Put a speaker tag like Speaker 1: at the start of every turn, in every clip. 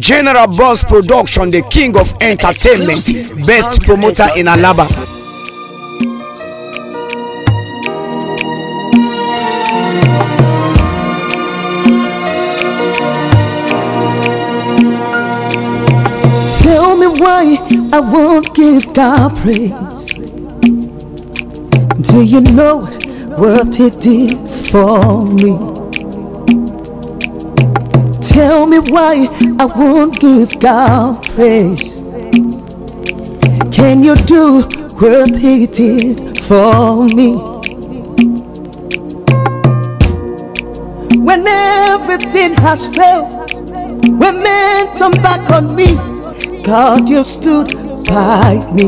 Speaker 1: General Boss Production, the king of entertainment, best promoter in Alaba.
Speaker 2: Tell me why I won't give God praise. Do you know what He did for me? Tell me why I won't give God praise. Can you do what He did for me? When everything has failed, when men turn back on me, God, you stood by me.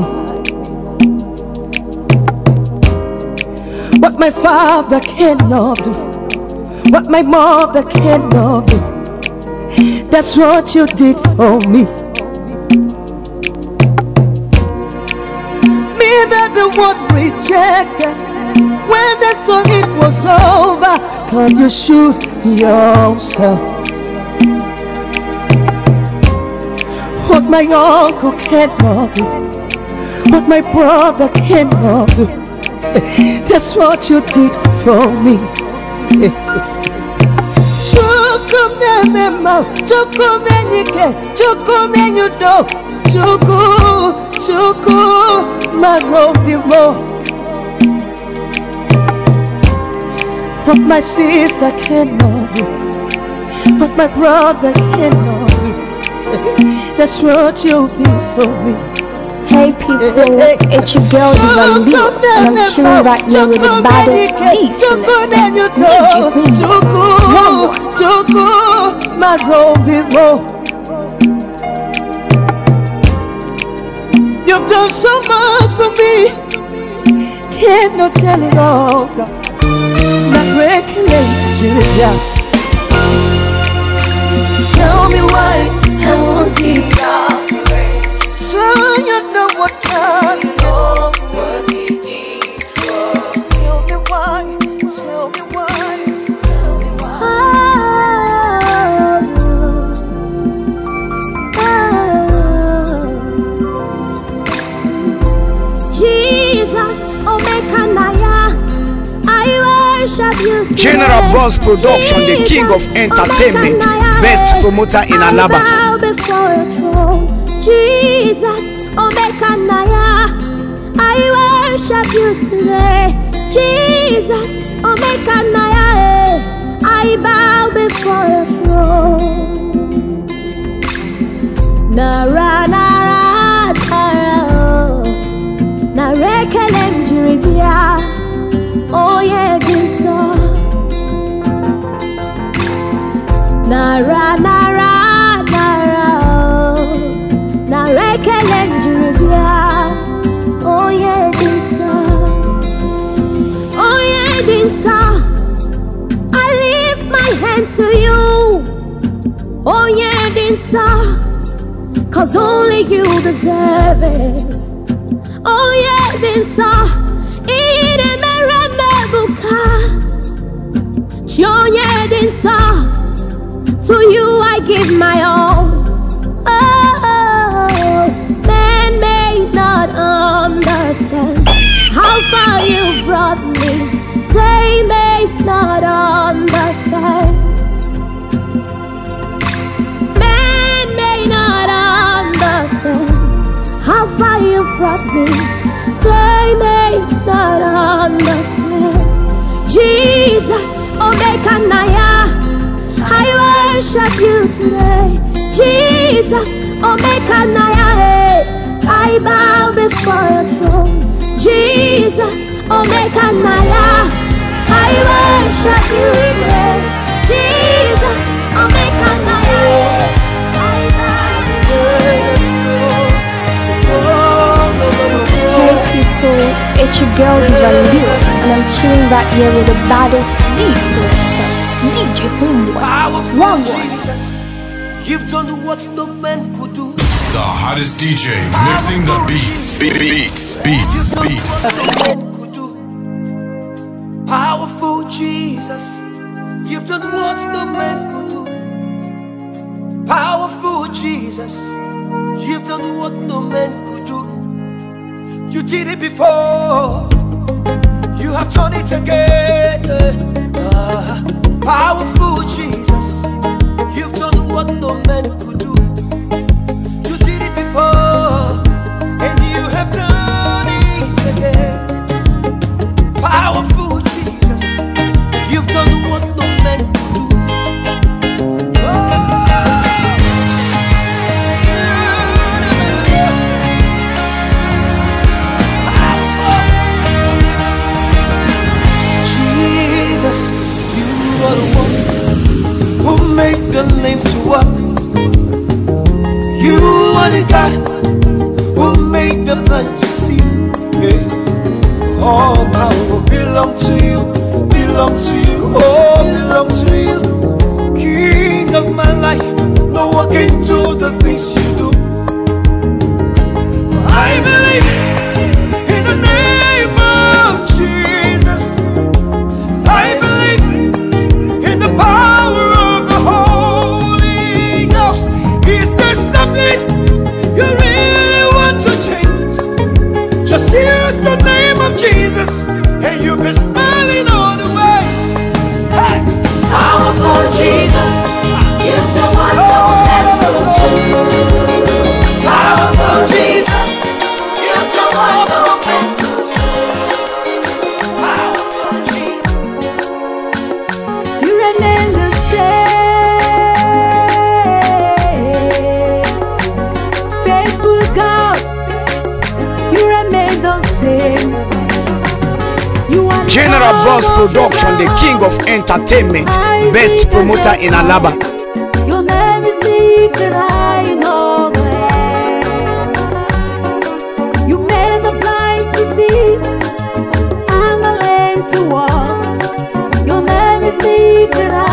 Speaker 2: What my father cannot do, what my mother cannot do, that's what you did for me. Me that the world rejected, when they thought it was over, God, you shoot yourself. What my uncle cannot do, what my brother cannot do, that's what you did for me. Chukwuemema, Chukwuenyike, Chukwuenyudo, Chukwu, Chukwu, Marobimo. What my sister cannot do, what my brother cannot do, that's what you did for me.
Speaker 3: Hey people, it's your girl Diva Lee, and I'm chilling right here with the baddest selector, DJ Homeboy.
Speaker 2: Chukwu, Marobimo. You've done so much for me, cannot tell it all. God. Not recollect yeah. Tell me why I won't give. So you know what time
Speaker 1: General Boss Production, the king of entertainment, best promoter in Alaba.
Speaker 3: Jesus, Omekanaya, I worship you today. Jesus, Omekanaya, I bow before your throne. Nara, nara, nara, oh. Narekele m jiri bịa nara nara nara oh. narekele m jiri bịa onye dị nsọ onye dị nsọ I lift my hands to you. Onye dị nsọ cause only you deserve it. Oh dị nsọ ihe na-emere m ebuka chi onye dị nsọ to you I give my all oh, men may not understand how far you brought me they may not understand men may not understand how far you've brought me. They may not understand. Jesus, oh, Omekanaya, I worship you today. Jesus, Omekanaya, I bow before your throne. Jesus, Omekanaya, I worship you today. Jesus, Omekanaya, Hey people, it's your girl Diva and I'm chilling right here with the baddest D DJ Homeboy. One
Speaker 4: Jesus, you've done what no man could do.
Speaker 5: The hottest DJ mixing the beats, beats, beats, beats.
Speaker 4: Powerful Jesus, you've done what no man could do. Powerful
Speaker 1: Jesus, you've done what no man could do. You did it before, you have done it again. Uh, powerful Jesus. You've done what no man could do. too lame to walk. You are the God who made the blind to see. Yeah. All power belong to you, belong to you. Oh.
Speaker 6: Mr. Boss Production, the king of entertainment, best promoter in Alaba.
Speaker 7: Your name is deep and I know that. You made the blind to see and the lame to walk. Your name is deep and I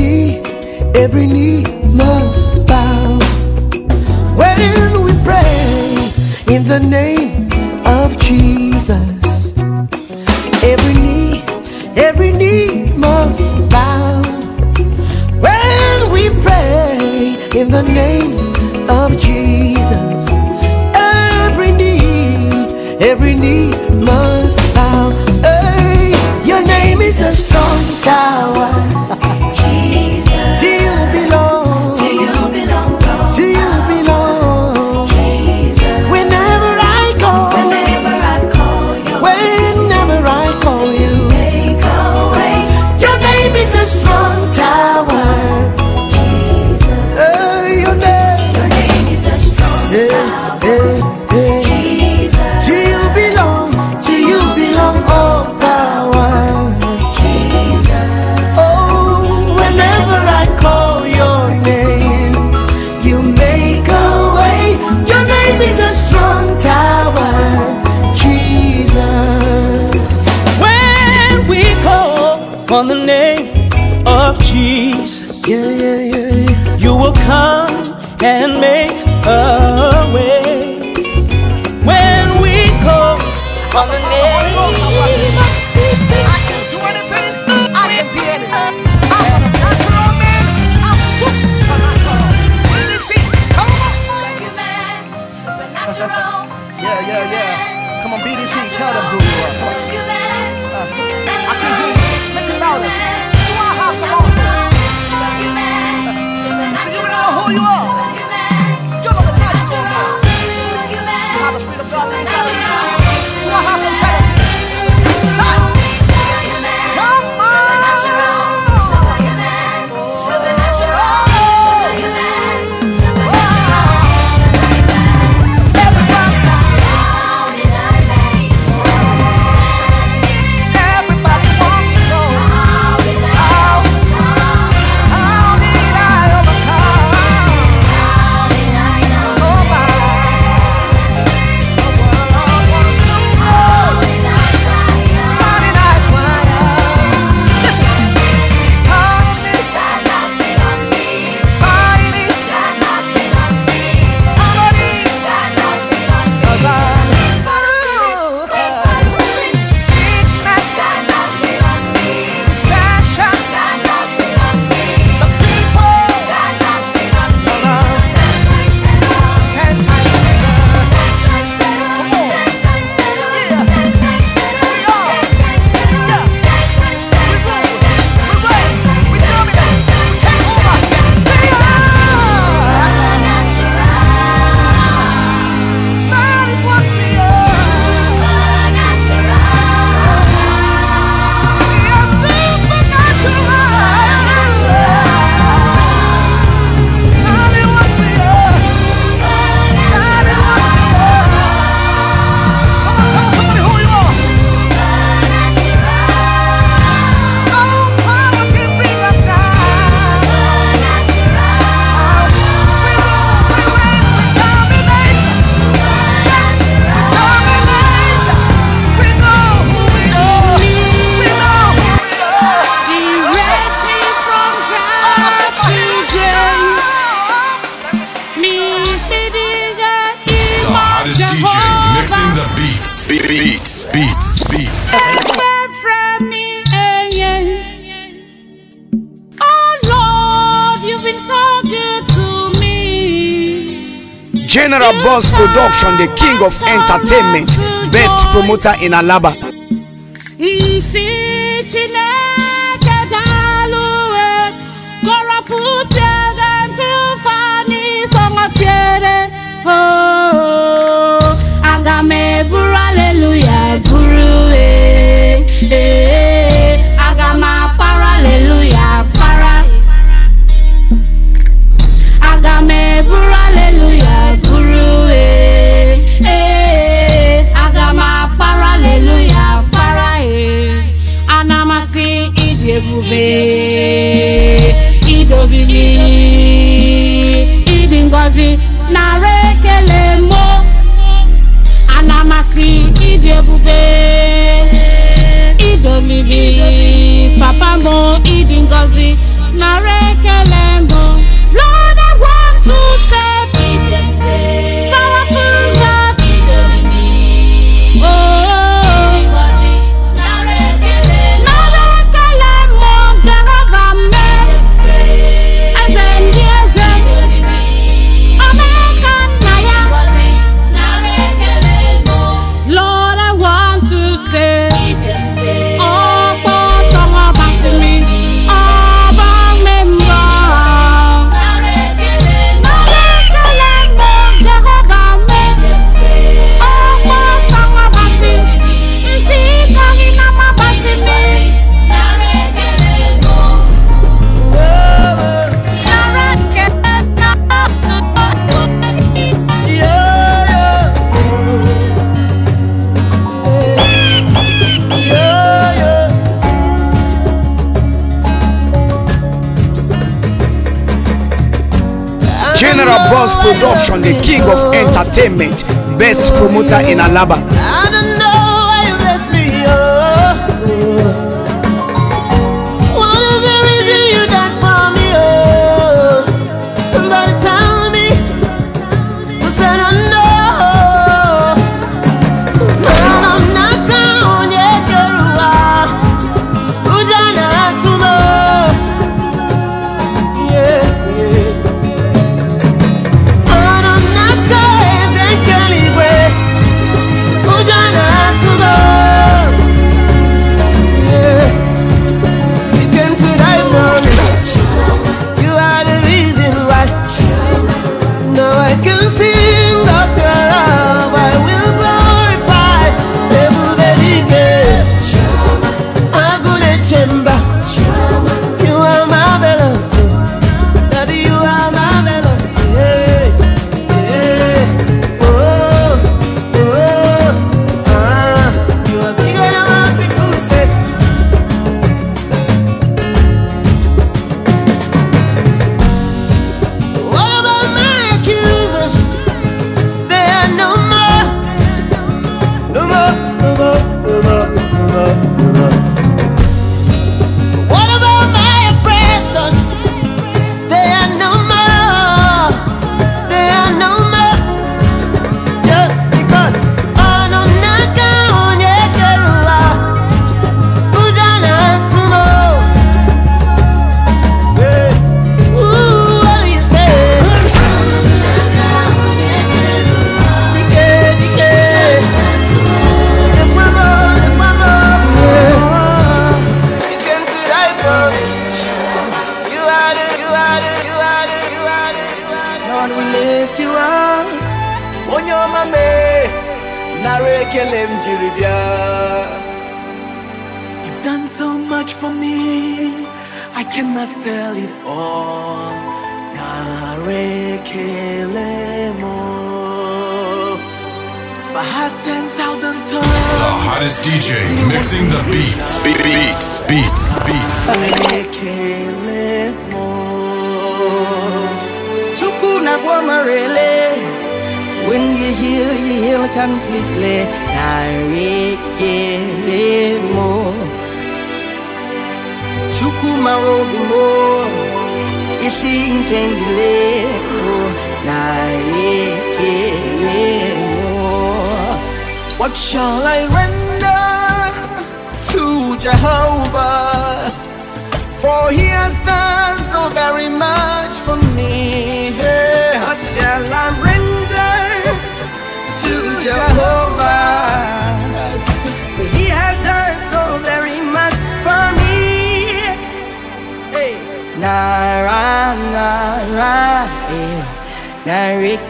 Speaker 1: knee, every knee must bow. When we pray in the name of Jesus, every knee, every knee must bow. When we pray in the name of Jesus, every knee, every knee.
Speaker 8: on the name of Jesus.
Speaker 1: Yeah, yeah, yeah, yeah.
Speaker 8: You will come and make a way when we call the
Speaker 5: Beats, beats, beats.
Speaker 6: General you Boss Production, the king of entertainment, best promoter in Alaba.
Speaker 9: Oh
Speaker 1: loving me. production the king of entertainment best promoter in Alaba.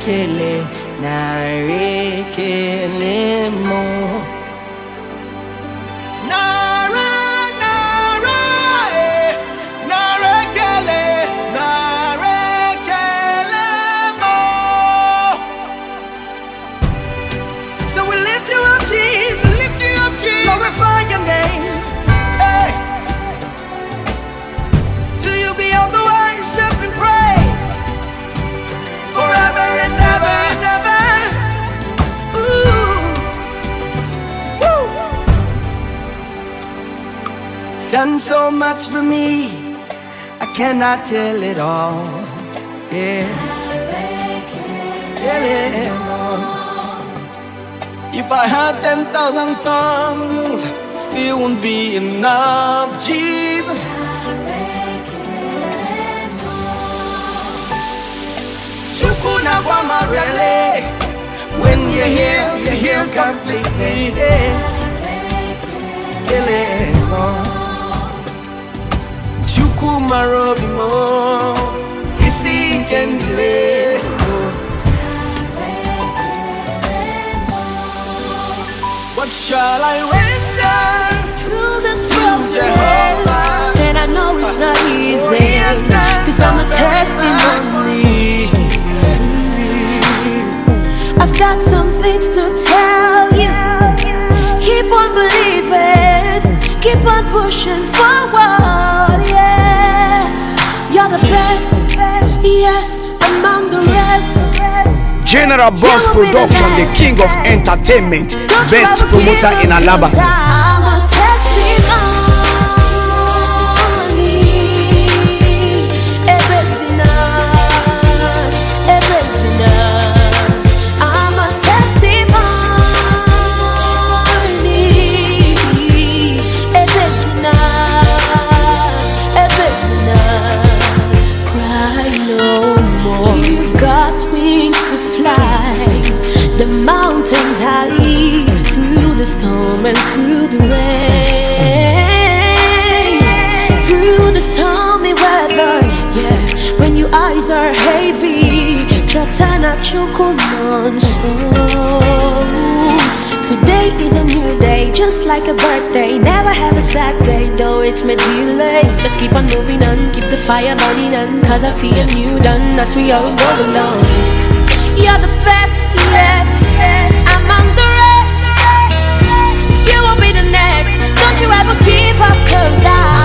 Speaker 10: que so much for me, I cannot tell it all. Yeah, tell it all. If I had 10,000 tongues, still wouldn't be enough, Jesus. When you hear, you hear completely. Yeah. Kill it all kuma robi What shall I render
Speaker 3: to this world, And I know it's not easy, cause I'm a testimony. I've got some things to tell. Be the
Speaker 1: Production, the king of entertainment, best promoter in Alaba.
Speaker 3: Chatana Chukunon Today is a new day, just like a birthday. Never have a slack day, though it's my delay. Just keep on moving on, keep the fire burning on. Cause I see a new dawn as we all go along. You're the best, yes, among the rest. You will be the next. Don't you ever give up, cause I'm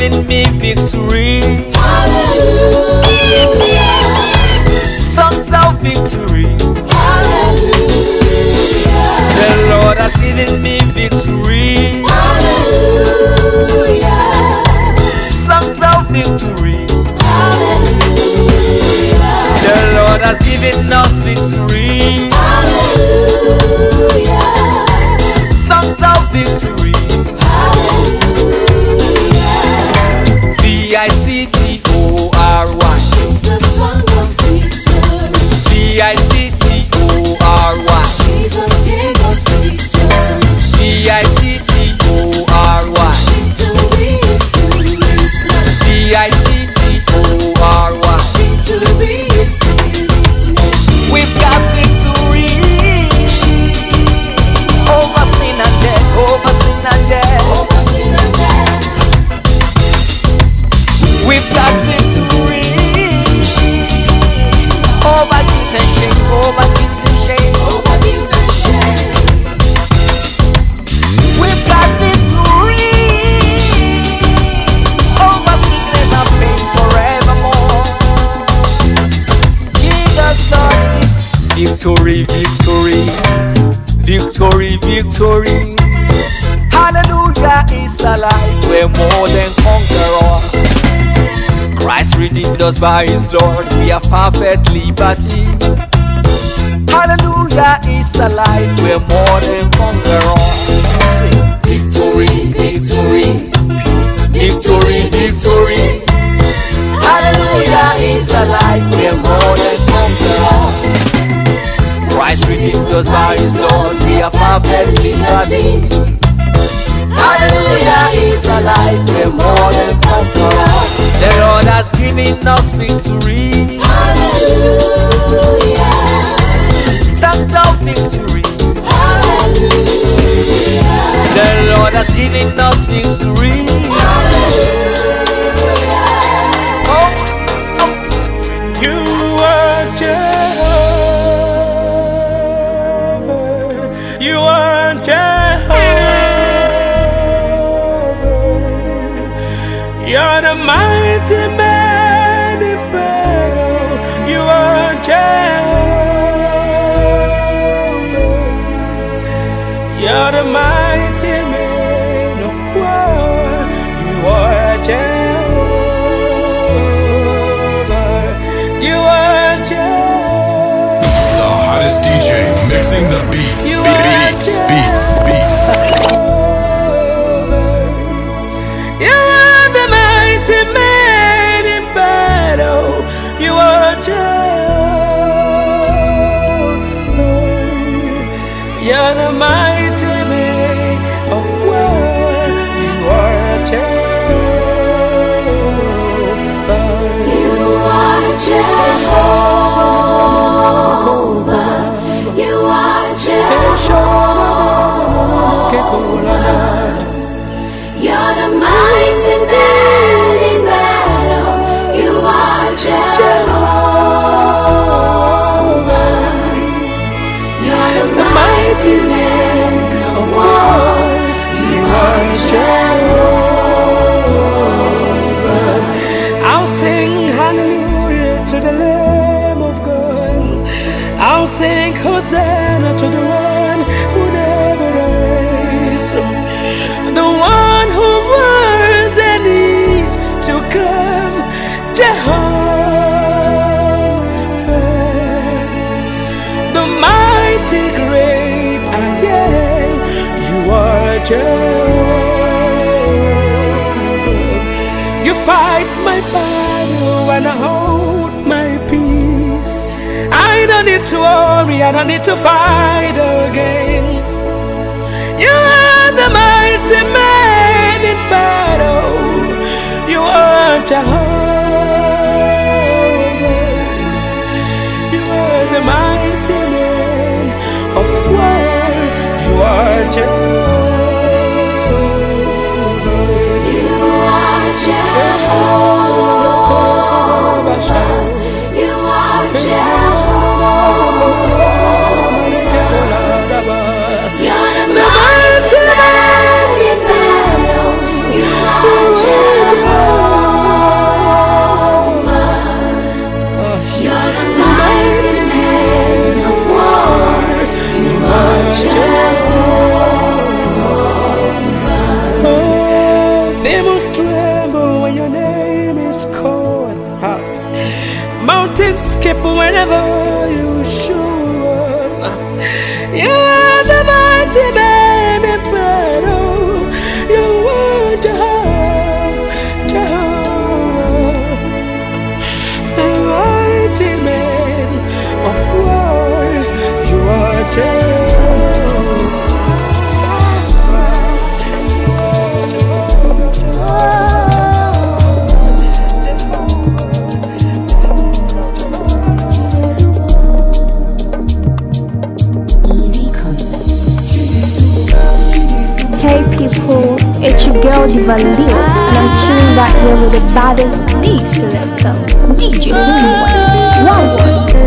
Speaker 11: Has me victory. Hallelujah. Songs of victory. Hallelujah. The Lord has given me victory. Hallelujah. Songs of victory. Hallelujah. The Lord has given us victory. Hallelujah. Songs of victory. V redeemed us by his blood, we are perfect liberty. Hallelujah is alive, we're more than conquerors. Sing. Victory, victory, victory, victory. Hallelujah is alive, we're more than conquerors. Christ redeemed us by his blood, we are perfect liberty. Hallelujah is alive, we're more than conquerors. The Lord has given us victory. Songs of victory. The Lord has given us victory. Oh,
Speaker 5: mixing the beats. Beats, beats, beats.
Speaker 11: I don't need to fight again. You are the mighty man in battle. You are Jehovah.
Speaker 3: never One Deal and I'm chilling right here with the baddest D selector, DJ One
Speaker 12: One.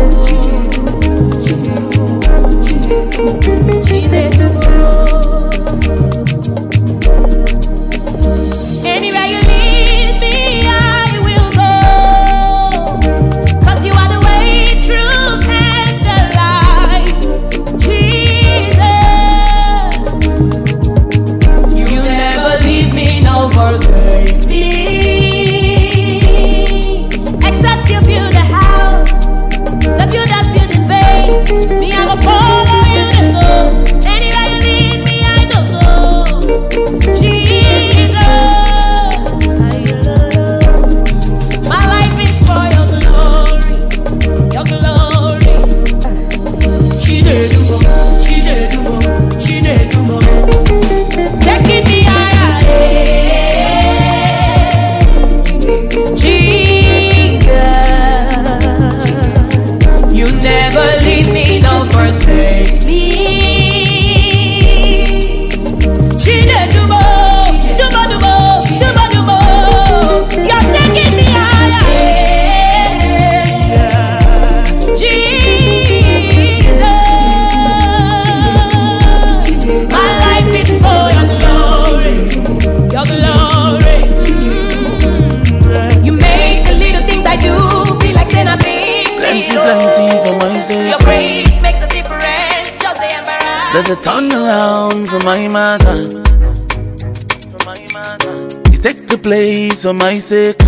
Speaker 12: my
Speaker 13: say.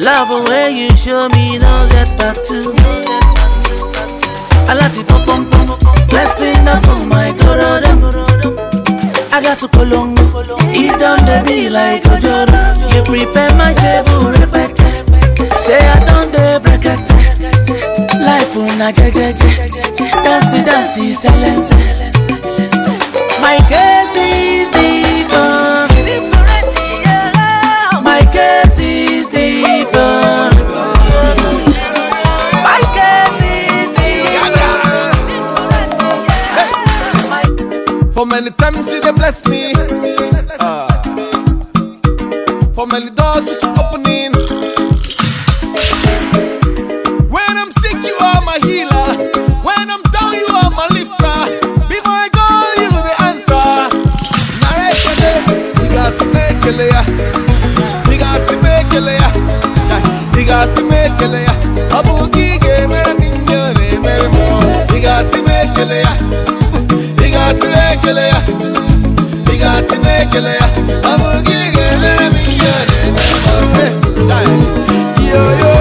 Speaker 13: Love when you show me, no get back to. I like to pop pom pom, blessing up on my God. I got so cologne. it don't be like a Jordan. You prepare my table, repeat. Say I don't dey break it. Life una jejeje, dance dance is silence. My case is easy, my case is.
Speaker 4: For many times you they bless me. Ah. For many doors you keep opening. When I'm sick, you are my healer. When I'm down, you are my lifter. Before I go, you the answer. Digasi mekele ya. Mekele ya. Mekele ya. Mekele ya. Yo. Yo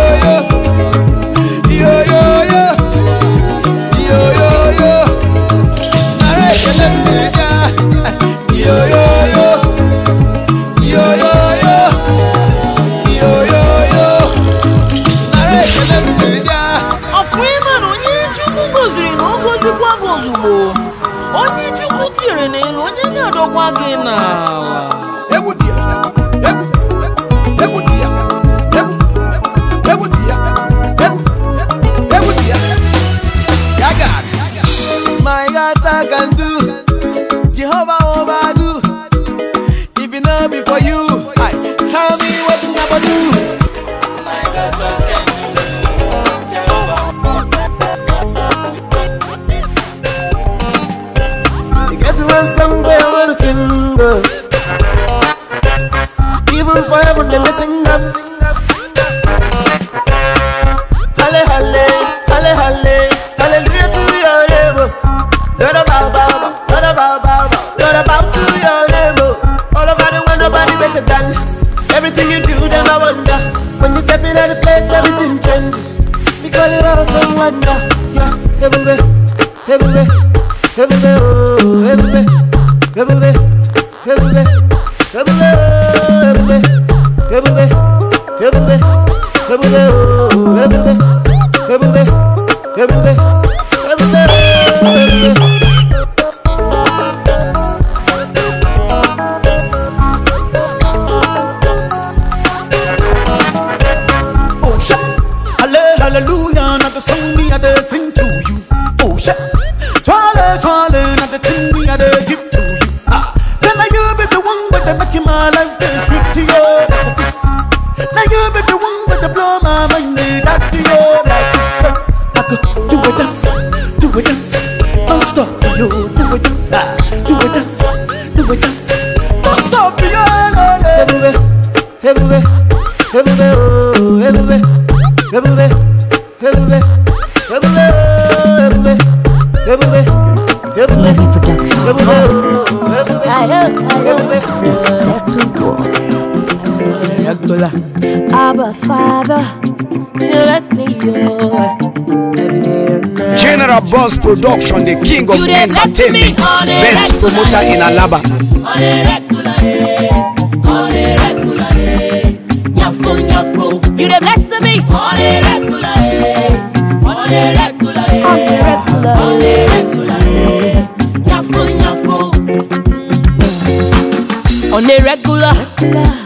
Speaker 4: you,
Speaker 12: day, on a regular day. Nyafo, nyafo. You dey bless me on a regular day, on a regular day. On a regular on a regular day. Nyafo, nyafo. On a regular,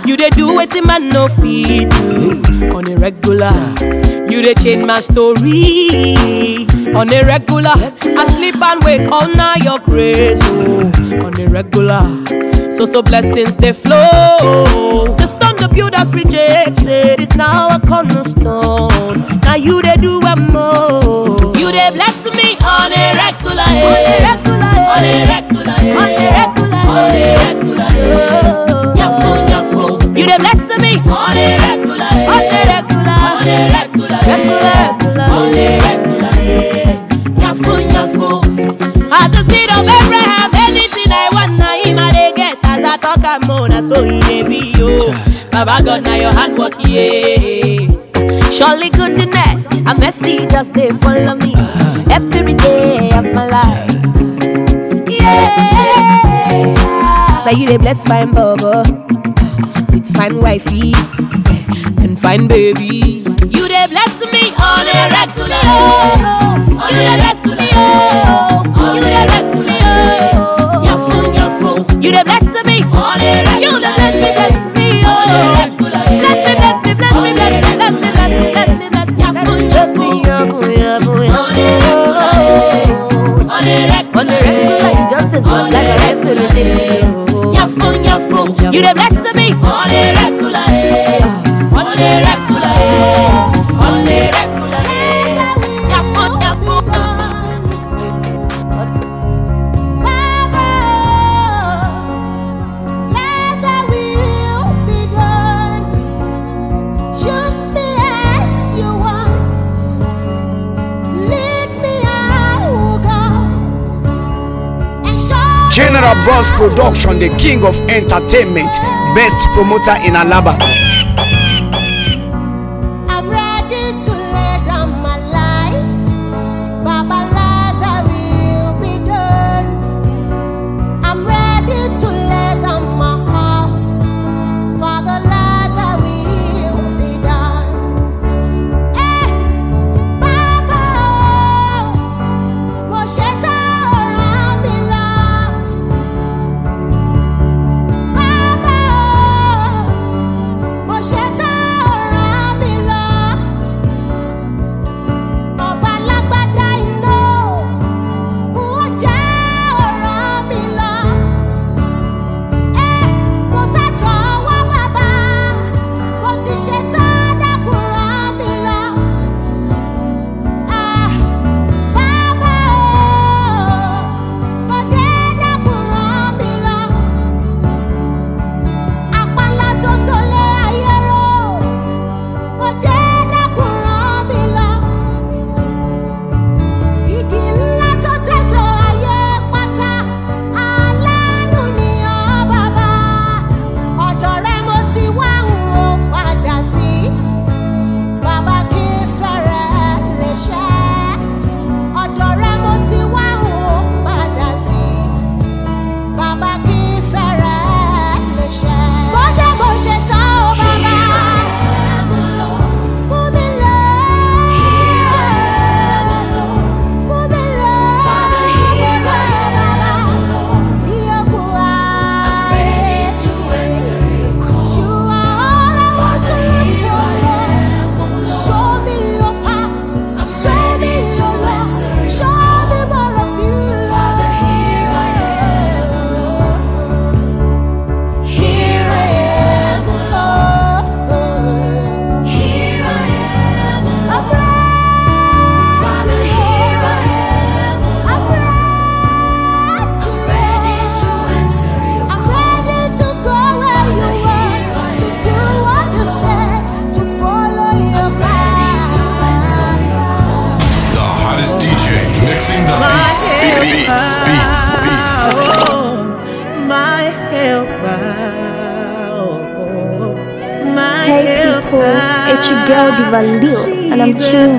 Speaker 12: you dey do wetin man no fit do. On a regular, you dey change my story. On a regular, I sleep and wake all night your grace. Oh. On a regular, so so blessings they flow. The stone the builders rejected is now a cornerstone. Now you dey do a more. You dey bless me on a regular, eh. on a regular, eh. on a regular, on a regular. eh. Nyafo. You dey bless me on a regular, eh. on a regular, on regular, regular, on a regular. talk am more, na so e dey be. Baba God, now your hand work, yeah. Surely goodness and mercy just they follow me uh-huh. every day of my life. Yeah, now you they bless fine Baba with fine wifey and fine baby. You they bless me on a regular, on a regular, on a regular. You the bless me. You the bless me, bless me. Oh, bless me, bless me, bless me, bless me, bless me, bless me, bless me, bless me. Bless me, bless me, bless me. bless me, bless me, bless me, bless me, bless me, bless me, bless me, bless me, bless me. On the regular, on the regular.
Speaker 14: Boss Production, the king of entertainment, best promoter in Alaba.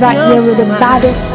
Speaker 3: right here with the baddest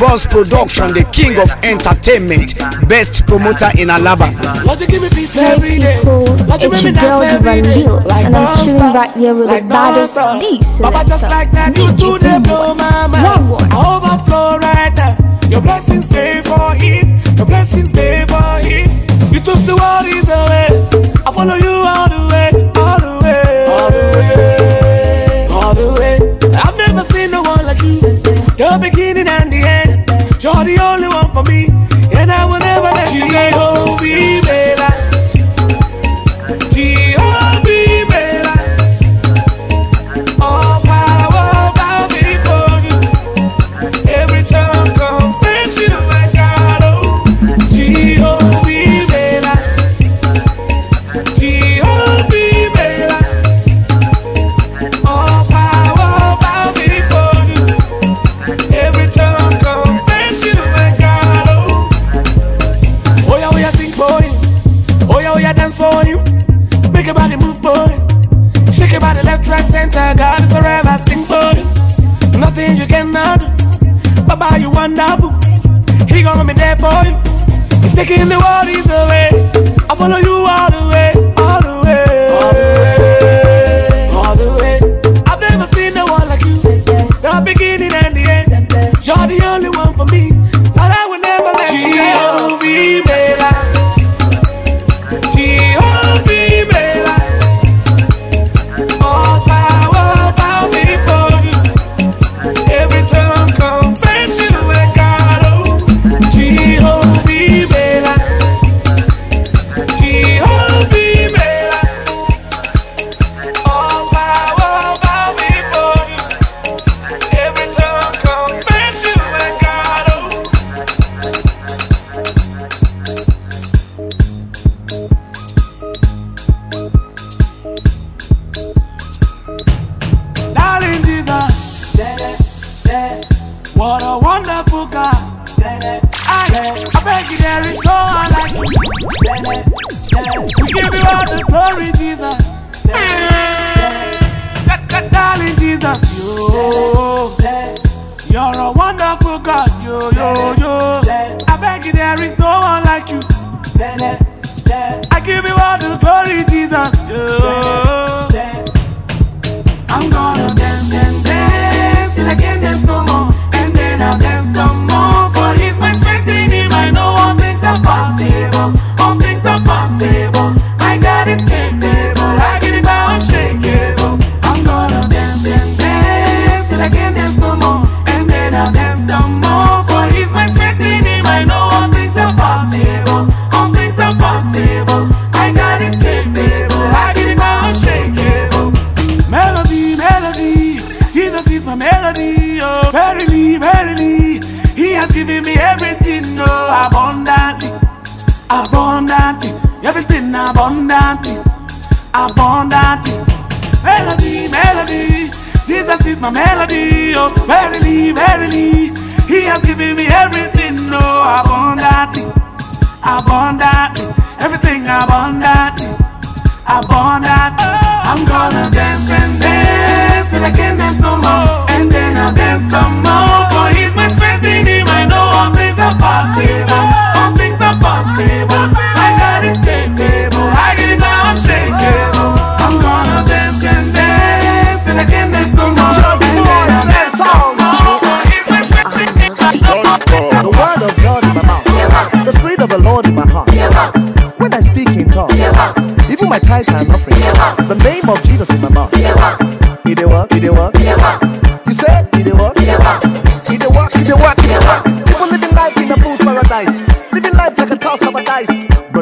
Speaker 6: Boss Production, the king of entertainment, best promoter in Alaba.
Speaker 11: Your
Speaker 15: I'm chilling here with.
Speaker 11: Overflow right now, your blessings stay for him, your blessings stay for him. You took the worries away, I follow you all the Glory, Jesus. Darling Jesus, you.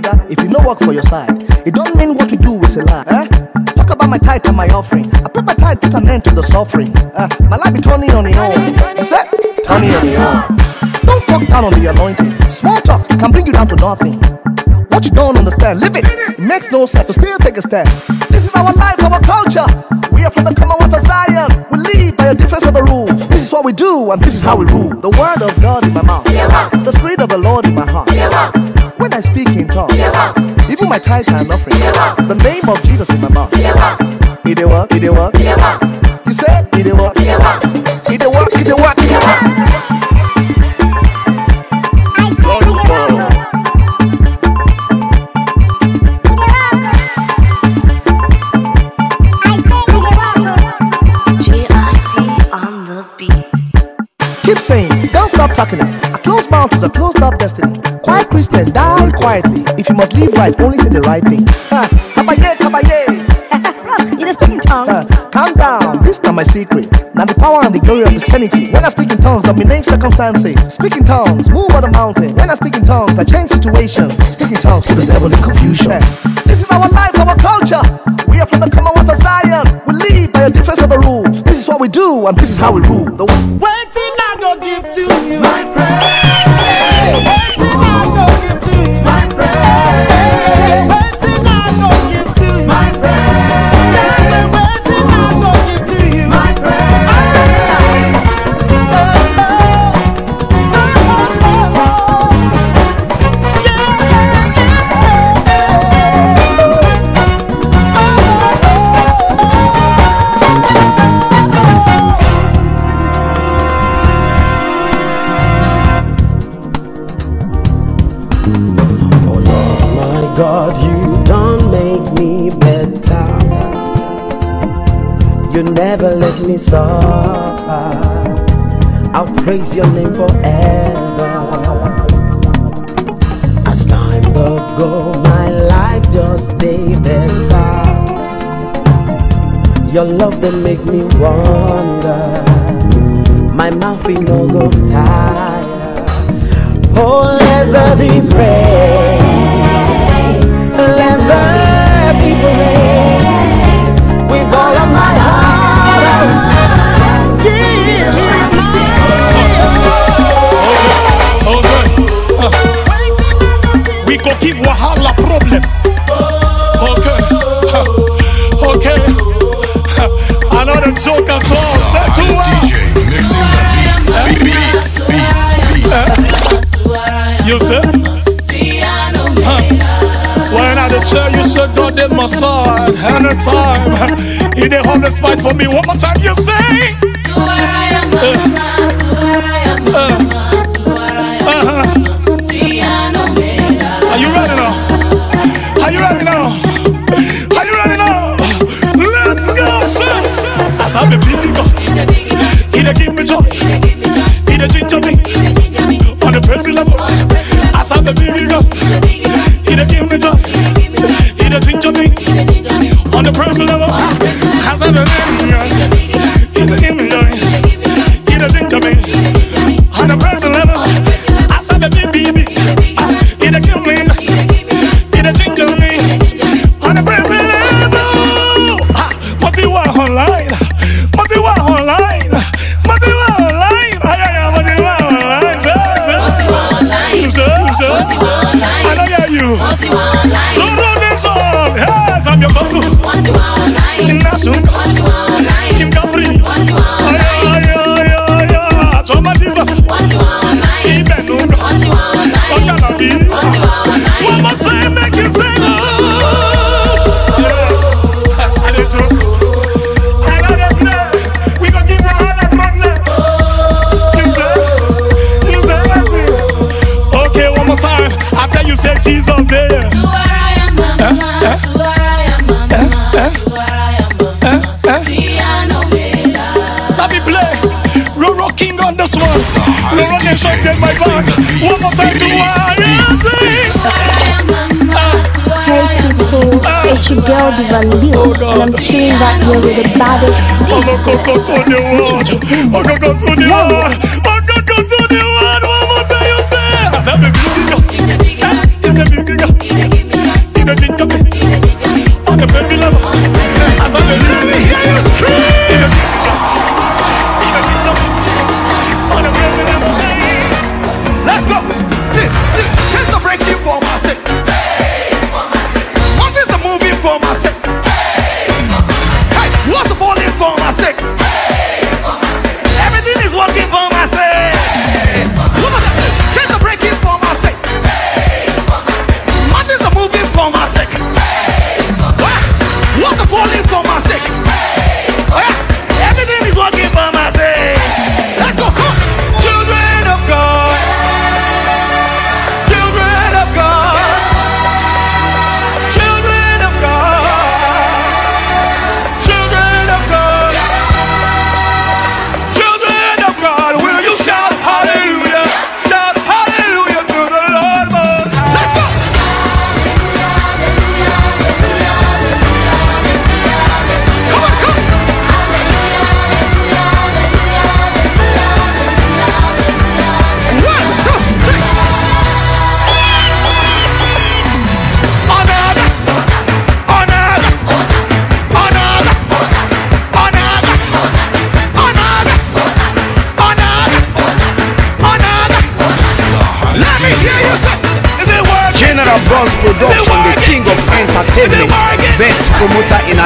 Speaker 8: brother, if you no work for your side, it don't mean what you do is a lie. Eh? Talk about my tithe and my offering. I put my tithe put an end to the suffering. Uh, my life be turning on the own. You said, turning on the own. Don't talk down on the anointing. Small talk can bring you down to nothing. What you don't understand, live it. It makes no sense to so still take a stand. This is our life, our culture. We are from the Commonwealth of Zion. We lead by a different set of rules. This is what we do, and this is how we rule. The word of God in my mouth. The spirit of the Lord in my heart. When I speak in tongues, even my tithes are an offering. The name of Jesus in my mouth. It work, it work. It a work. You say it work, it work, it work, it work. Keep saying, don't stop talking. A closed mouth is a closed up destiny. Why Christians die quietly? If you must live right, only say the right thing. Ha, kabaye, kabaye.
Speaker 3: You're speaking tongues.
Speaker 8: Uh, calm down. This not my secret. Now the power and the glory of Christianity. When I speak in tongues, dominate circumstances. Speak in tongues, move on the mountain. When I speak in tongues, I change situations. Speaking tongues, put the devil in confusion. This is our life, our culture. We are from the Commonwealth of Zion. We live by a different set of rules. This is what we do, and this is how we rule. The
Speaker 1: one thing I go give to you, my praise.
Speaker 10: God, you don't make me better. You never let me suffer. I'll praise your name forever. As time go, my life just stay better. Your love they make me wonder. My mouth will no go tired. Oh, let there be praise.
Speaker 16: joke at all. Settle
Speaker 5: Hottest DJ mixing the beats. Beats, beats, beats.
Speaker 16: You say? Said God did my side. Anytime. He did hold fight for me. One more time, you say. Are you ready now? Are you ready now? Are you ready now? Let's go, son. As I'm a big go. He dey give me joy. He dey ginger me. On the crazy level. As I'm a big the crazy level. As
Speaker 3: it's your girl Divalio, and I'm chilling right here with the baddest
Speaker 16: Ogogo to the world. Ogogo to the world. Ogogo to the world. One more time you say. As I'm a big girl. It's a big girl. In a ginger me. On the fancy level.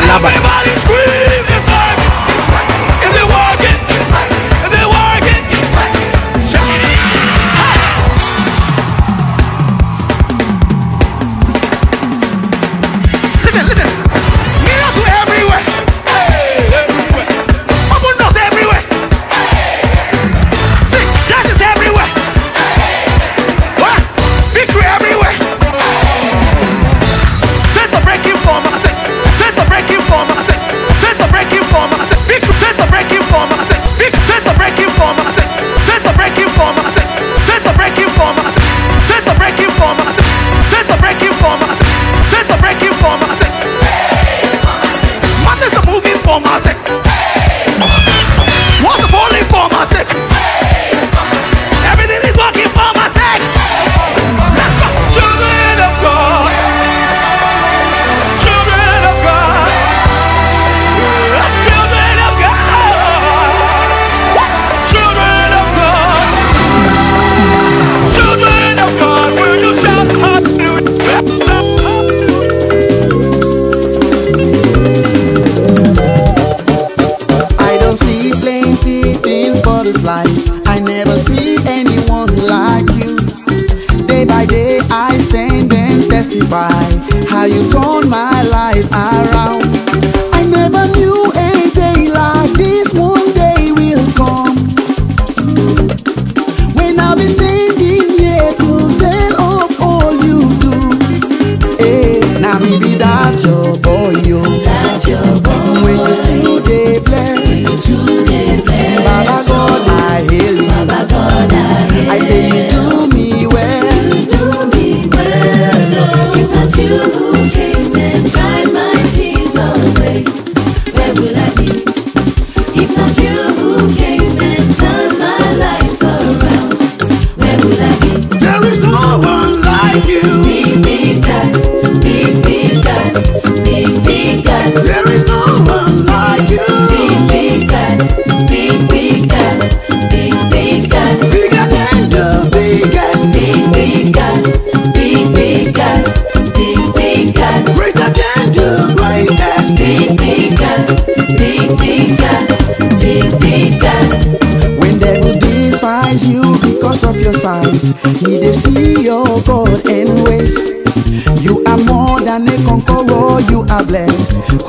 Speaker 8: Promoter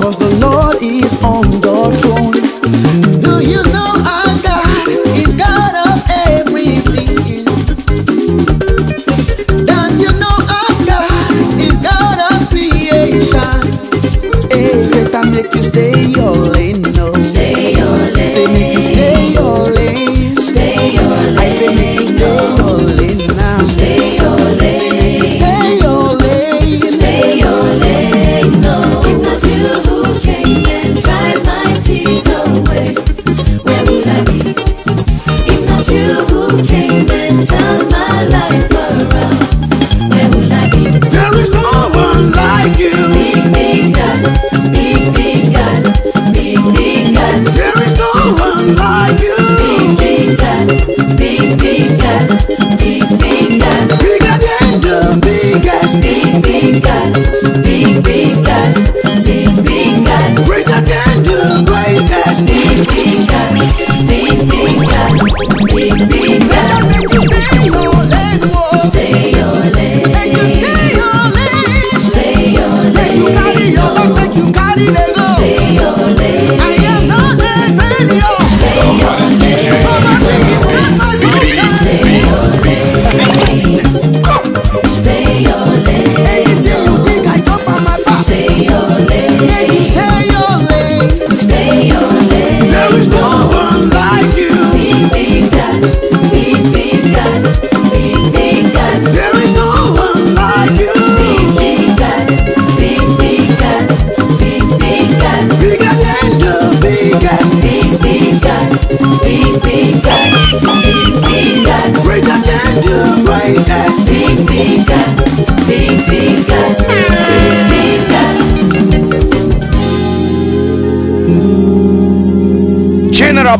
Speaker 1: cause the Lord is on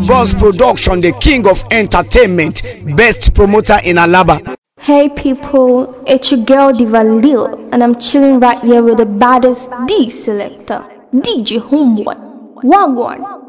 Speaker 8: Boss Production, the king of entertainment, best promoter in Alaba.
Speaker 15: Hey people, it's your girl Diva Lil, and I'm chilling right here with the baddest D selector, DJ Homeboy. Wagwan.